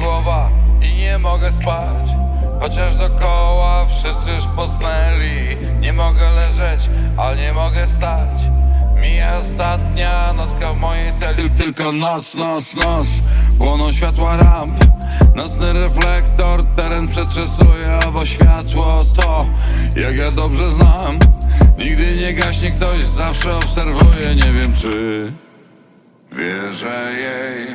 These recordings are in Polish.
głowa i nie mogę spać. Chociaż dokoła wszyscy już posnęli. Nie mogę leżeć, ale nie mogę stać. Mija ostatnia nocka w mojej celi. Tylko noc, noc, noc. Płoną światła ramp. Nocny reflektor, teren przetrzesuje Owo światło. To, jak ja dobrze znam Nigdy nie gaśnie ktoś, zawsze obserwuje. Nie wiem czy wierzę jej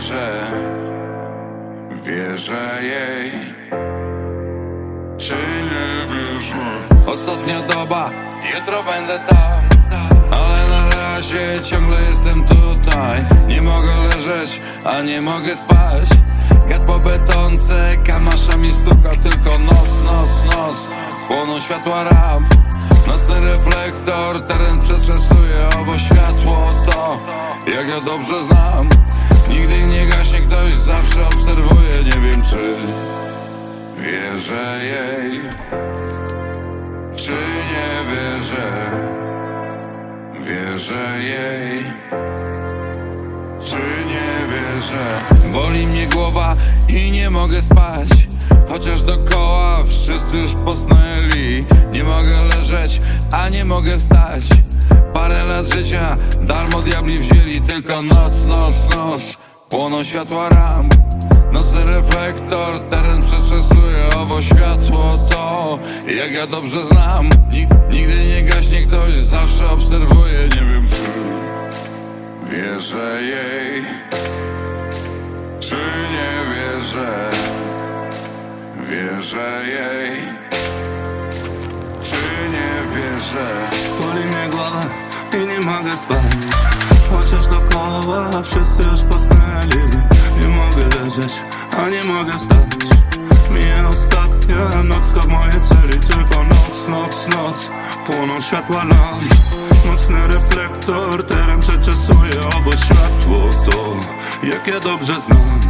wierzę. Wierzę jej. Czy nie wierzę? Ostatnia doba, jutro będę tam. Ale na razie ciągle jestem tutaj. Nie mogę leżeć, a nie mogę spać. Gad po betonce, kamasza mi stuka Tylko noc, noc, noc. Płoną światła ramp Nocny reflektor, teren przetrzesuje Owo światło to, jak ja dobrze znam Czy wierzę jej? Czy nie wierzę? Wierzę jej. Czy nie wierzę? Boli mnie głowa i nie mogę spać. Chociaż dokoła wszyscy już posnęli. Nie mogę leżeć, a nie mogę wstać. Parę lat życia darmo diabli wzięli. Tylko noc, noc, noc Płoną światła Nocny teren przetrzesuje Owo światło to, jak ja dobrze znam. Nig- Nigdy nie gaśnie ktoś, zawsze obserwuje Nie wiem czy wierzę jej Czy nie wierzę. Wierzę jej Czy nie wierzę. Boli mnie głowa i nie mogę spać. Chociaż dokoła wszyscy już posnęli. Nie mogę leżeć, a nie mogę wstać. Mija ostatnia nocka w mojej celi Tylko noc, noc, noc. Płoną światła lamp Mocny reflektor teren przeczesuje Obo światło. To, jak ja dobrze znam.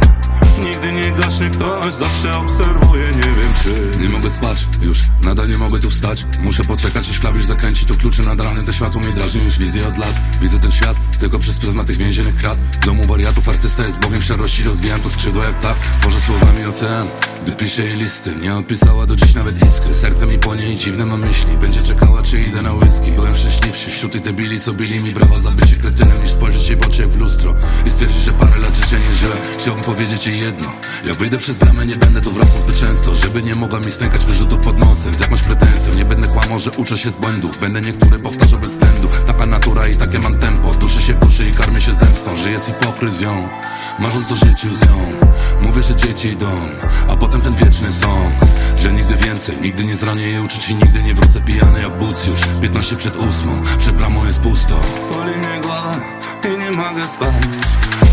Nigdy nie gaśnie ktoś, zawsze obserwuję, nie wiem czy Nie mogę spać, już, nadal nie mogę tu wstać. Muszę poczekać, aż klawisz zakręci Tu klucze nad ranem, to światło mnie drażni już wizję od lat. Widzę ten świat, tylko przez pryzmat tych więziennych krat. W domu wariatów artysta jest bogiem szarości Rozwijam tu skrzydło jak tak, tworzę słowami ocean Gdy piszę jej listy, nie odpisała do dziś nawet iskry. Serce mi płonie i dziwne mam myśli. Będzie czekała, czy idę na whisky. Byłem szczęśliwszy wśród tych debili, co bili mi brawa za bycie kretynem Niż spojrzeć jej w oczy jak w lustro. I stwierdzić, że parę lat życia nie żyłem Chciałbym powiedzieć jej jedno. Jak wyjdę przez bramę, nie będę tu wracał zbyt często Żeby nie mogła mi stękać wyrzutów pod nosem. Z jakąś pretensją, nie będę kłamał, że uczę się z błędów. Będę niektóre powtarzał bez względu. Taka natura i takie mam tempo. Duszę się w duszy i karmię się zemstą. Żyję z hipokryzją, marząc o życiu z nią. Mówię, że dzieci idą, a potem ten wieczny sąd Że nigdy więcej, nigdy nie zranię jej uczuć I nigdy nie wrócę pijany jak bucjusz 15 przed ósmą, przed bramą jest pusto. Boli mnie głowa i nie mogę spać.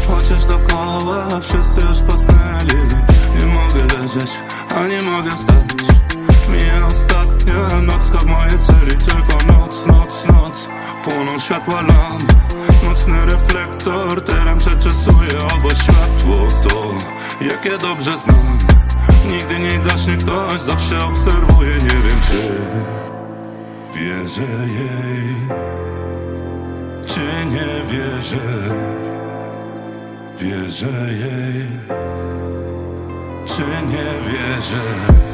Chociaż dokoła wszyscy już posnęli. Nie mogę leżeć, a nie mogę wstać. Mija ostatnia nocka w mojej celi. Tylko noc, noc, noc Płoną światła lamp Mocny reflektor teren przeczesuje Obo światło to, jak ja dobrze znam. Nigdy nie gaśnie ktoś, zawsze obserwuję Nie wiem czy wierzę jej czy nie wierzę? Wierzę jej, czy nie wierzę?